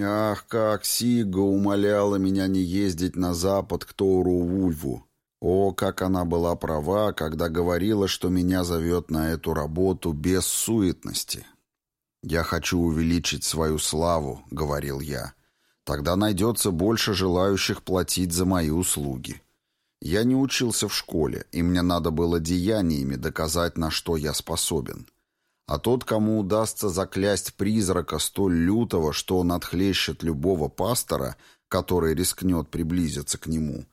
Ах, как Сига умоляла меня не ездить на запад к Тору Вульву. О, как она была права, когда говорила, что меня зовет на эту работу без суетности. «Я хочу увеличить свою славу», — говорил я. «Тогда найдется больше желающих платить за мои услуги». Я не учился в школе, и мне надо было деяниями доказать, на что я способен. А тот, кому удастся заклясть призрака столь лютого, что он отхлещет любого пастора, который рискнет приблизиться к нему,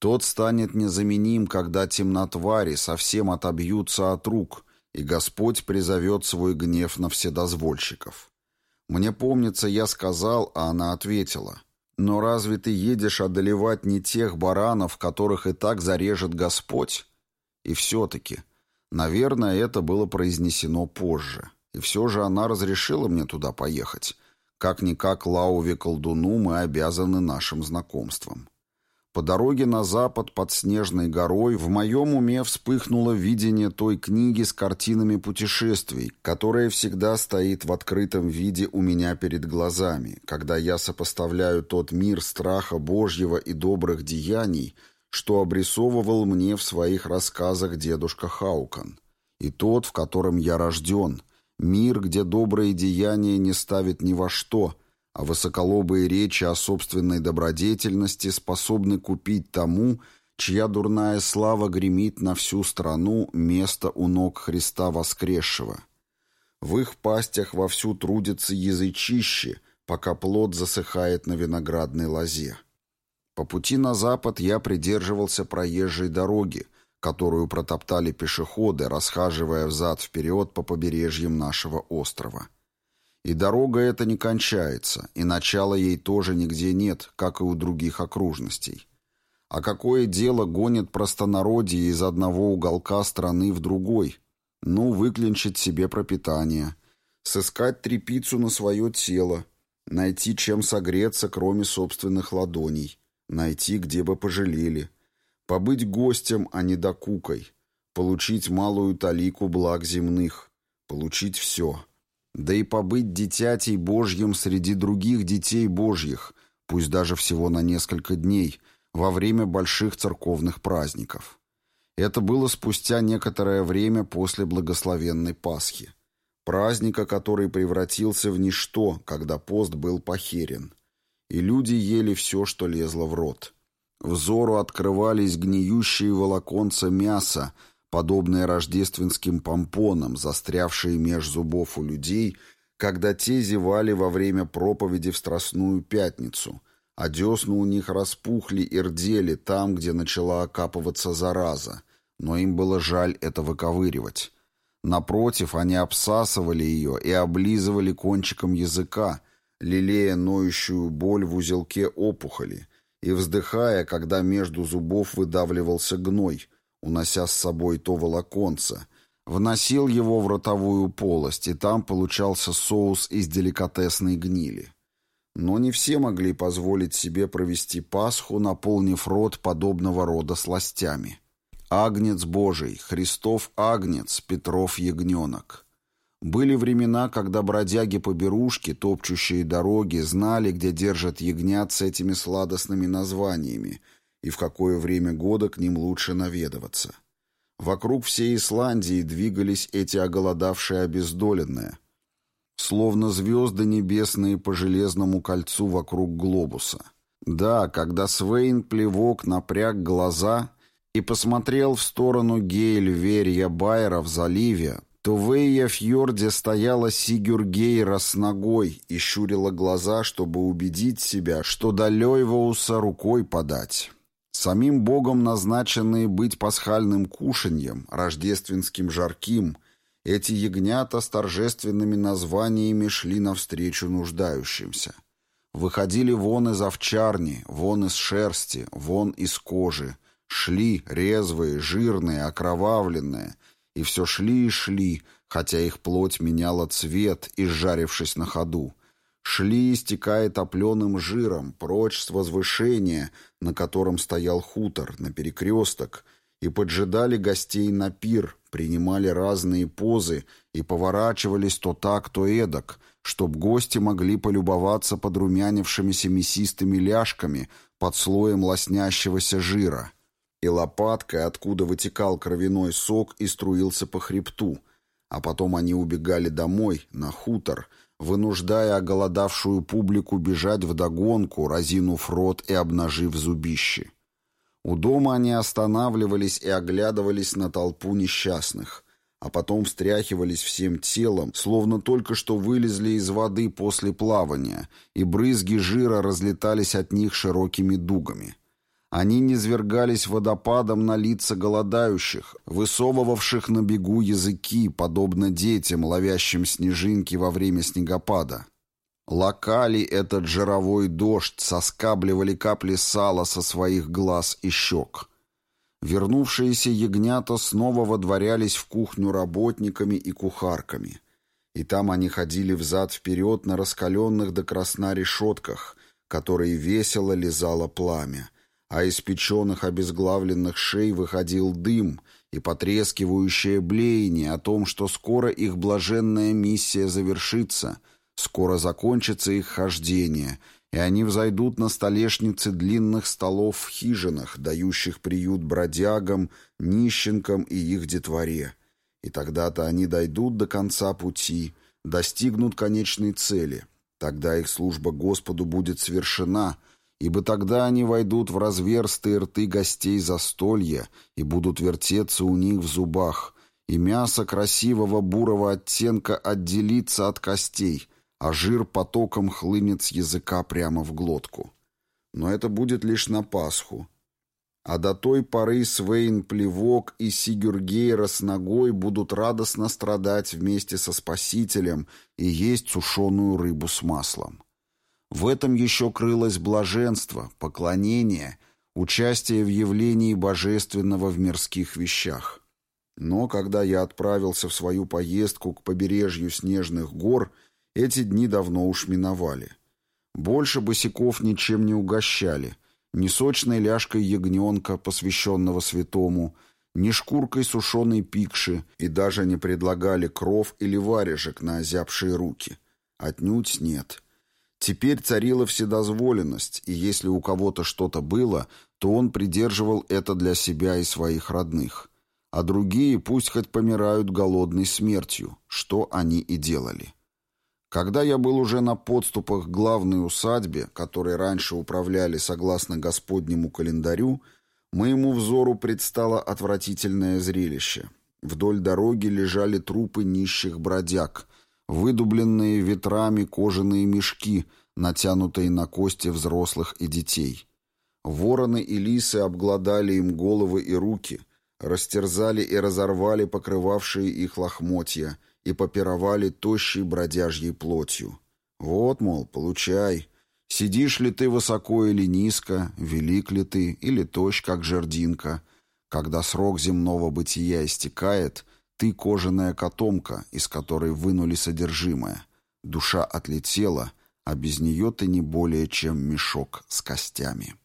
тот станет незаменим, когда темнотвари совсем отобьются от рук, и Господь призовет свой гнев на вседозвольщиков. Мне помнится, я сказал, а она ответила, «Но разве ты едешь одолевать не тех баранов, которых и так зарежет Господь?» И все-таки, наверное, это было произнесено позже. И все же она разрешила мне туда поехать. Как-никак Лауве колдуну мы обязаны нашим знакомством. По дороге на запад под Снежной горой в моем уме вспыхнуло видение той книги с картинами путешествий, которая всегда стоит в открытом виде у меня перед глазами, когда я сопоставляю тот мир страха Божьего и добрых деяний, что обрисовывал мне в своих рассказах дедушка Хаукан, и тот, в котором я рожден, мир, где добрые деяния не ставят ни во что – а высоколобые речи о собственной добродетельности способны купить тому, чья дурная слава гремит на всю страну место у ног Христа воскресшего. В их пастях вовсю трудятся язычищи, пока плод засыхает на виноградной лозе. По пути на запад я придерживался проезжей дороги, которую протоптали пешеходы, расхаживая взад-вперед по побережьям нашего острова. И дорога эта не кончается, и начала ей тоже нигде нет, как и у других окружностей. А какое дело гонит простонародье из одного уголка страны в другой? Ну, выклинчить себе пропитание, сыскать трепицу на свое тело, найти чем согреться, кроме собственных ладоней, найти, где бы пожалели, побыть гостем, а не докукой, получить малую талику благ земных, получить все — да и побыть дитятей Божьим среди других детей Божьих, пусть даже всего на несколько дней, во время больших церковных праздников. Это было спустя некоторое время после благословенной Пасхи, праздника, который превратился в ничто, когда пост был похерен. И люди ели все, что лезло в рот. Взору открывались гниющие волоконца мяса, подобные рождественским помпонам, застрявшие меж зубов у людей, когда те зевали во время проповеди в Страстную Пятницу, а десны у них распухли и рдели там, где начала окапываться зараза, но им было жаль это выковыривать. Напротив, они обсасывали ее и облизывали кончиком языка, лелея ноющую боль в узелке опухоли, и вздыхая, когда между зубов выдавливался гной — унося с собой то волоконце, вносил его в ротовую полость, и там получался соус из деликатесной гнили. Но не все могли позволить себе провести Пасху, наполнив рот подобного рода сластями. Агнец Божий, Христов Агнец, Петров Ягненок. Были времена, когда бродяги-поберушки, топчущие дороги, знали, где держат ягнят с этими сладостными названиями — и в какое время года к ним лучше наведываться. Вокруг всей Исландии двигались эти оголодавшие обездоленные, словно звезды небесные по железному кольцу вокруг глобуса. Да, когда Свейн плевок напряг глаза и посмотрел в сторону Гейль-Верья Байера в заливе, то в Эйя-фьорде стояла Сигюргейра с ногой и щурила глаза, чтобы убедить себя, что до Лёйвоуса рукой подать. Самим Богом назначенные быть пасхальным кушаньем, рождественским жарким, эти ягнята с торжественными названиями шли навстречу нуждающимся. Выходили вон из овчарни, вон из шерсти, вон из кожи, шли резвые, жирные, окровавленные, и все шли и шли, хотя их плоть меняла цвет, изжарившись на ходу, шли, истекая топленым жиром, прочь с возвышения, на котором стоял хутор, на перекресток, и поджидали гостей на пир, принимали разные позы и поворачивались то так, то эдак, чтоб гости могли полюбоваться подрумянившимися мясистыми ляжками под слоем лоснящегося жира, и лопаткой, откуда вытекал кровяной сок и струился по хребту, а потом они убегали домой, на хутор, вынуждая оголодавшую публику бежать вдогонку, разинув рот и обнажив зубищи. У дома они останавливались и оглядывались на толпу несчастных, а потом встряхивались всем телом, словно только что вылезли из воды после плавания, и брызги жира разлетались от них широкими дугами. Они низвергались водопадом на лица голодающих, высовывавших на бегу языки, подобно детям, ловящим снежинки во время снегопада. Локали этот жировой дождь, соскабливали капли сала со своих глаз и щек. Вернувшиеся ягнята снова водворялись в кухню работниками и кухарками. И там они ходили взад-вперед на раскаленных до красна решетках, которые весело лизало пламя, а из печеных обезглавленных шей выходил дым и потрескивающее блеяние о том, что скоро их блаженная миссия завершится, скоро закончится их хождение, и они взойдут на столешницы длинных столов в хижинах, дающих приют бродягам, нищенкам и их детворе. И тогда-то они дойдут до конца пути, достигнут конечной цели. Тогда их служба Господу будет свершена — ибо тогда они войдут в разверстые рты гостей застолья и будут вертеться у них в зубах, и мясо красивого бурого оттенка отделится от костей, а жир потоком хлынет с языка прямо в глотку. Но это будет лишь на Пасху. А до той поры Свейн Плевок и Сигюргейра с ногой будут радостно страдать вместе со Спасителем и есть сушеную рыбу с маслом. В этом еще крылось блаженство, поклонение, участие в явлении божественного в мирских вещах. Но когда я отправился в свою поездку к побережью снежных гор, эти дни давно уж миновали. Больше босиков ничем не угощали, ни сочной ляжкой ягненка, посвященного святому, ни шкуркой сушеной пикши и даже не предлагали кров или варежек на озябшие руки. Отнюдь нет. Теперь царила вседозволенность, и если у кого-то что-то было, то он придерживал это для себя и своих родных. А другие пусть хоть помирают голодной смертью, что они и делали. Когда я был уже на подступах к главной усадьбе, которой раньше управляли согласно Господнему календарю, моему взору предстало отвратительное зрелище. Вдоль дороги лежали трупы нищих бродяг, выдубленные ветрами кожаные мешки, натянутые на кости взрослых и детей. Вороны и лисы обглодали им головы и руки, растерзали и разорвали покрывавшие их лохмотья и попировали тощей бродяжьей плотью. Вот, мол, получай. Сидишь ли ты высоко или низко, велик ли ты или тощ, как жердинка. Когда срок земного бытия истекает — ты кожаная котомка, из которой вынули содержимое. Душа отлетела, а без нее ты не более чем мешок с костями.